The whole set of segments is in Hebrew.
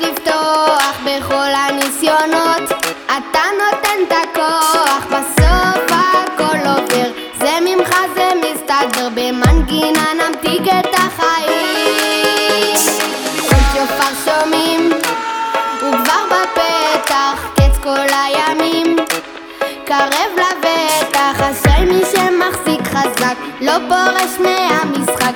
לפתוח בכל הניסיונות. אתה נותן את הכוח בסוף הכל עובר. זה ממך זה מסתדר במנגינה נמתיק את החיים. כל שופר שומעים הוא כבר בפתח קץ כל הימים. קרב לבטח אשרי מי שמחזיק חזק לא פורש מהמשחק.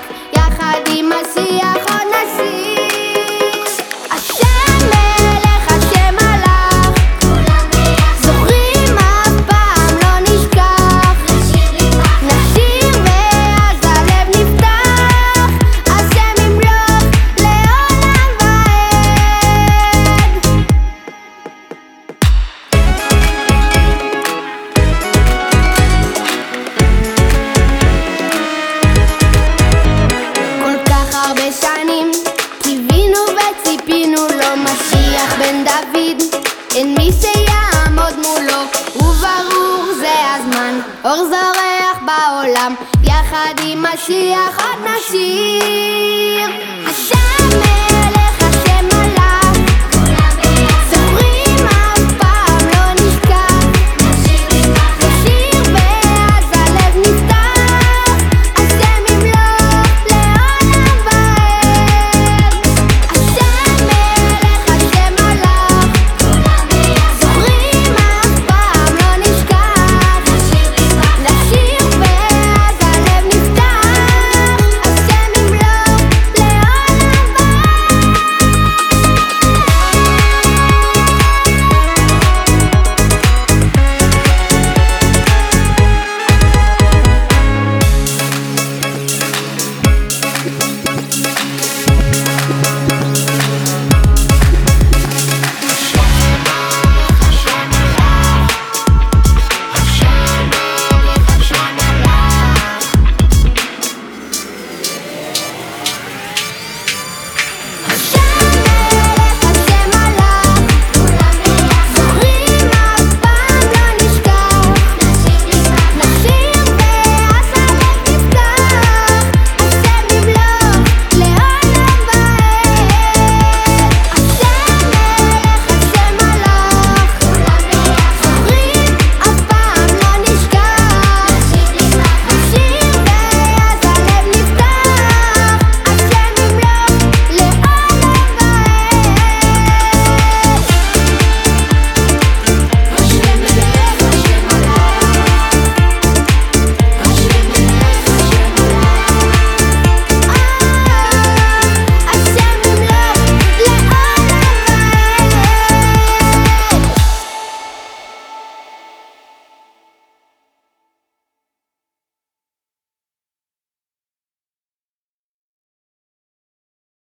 בן דוד. אין מי שיעמוד מולו וברור זה הזמן. אור זורח בעולם יחד עם משיח עוד השם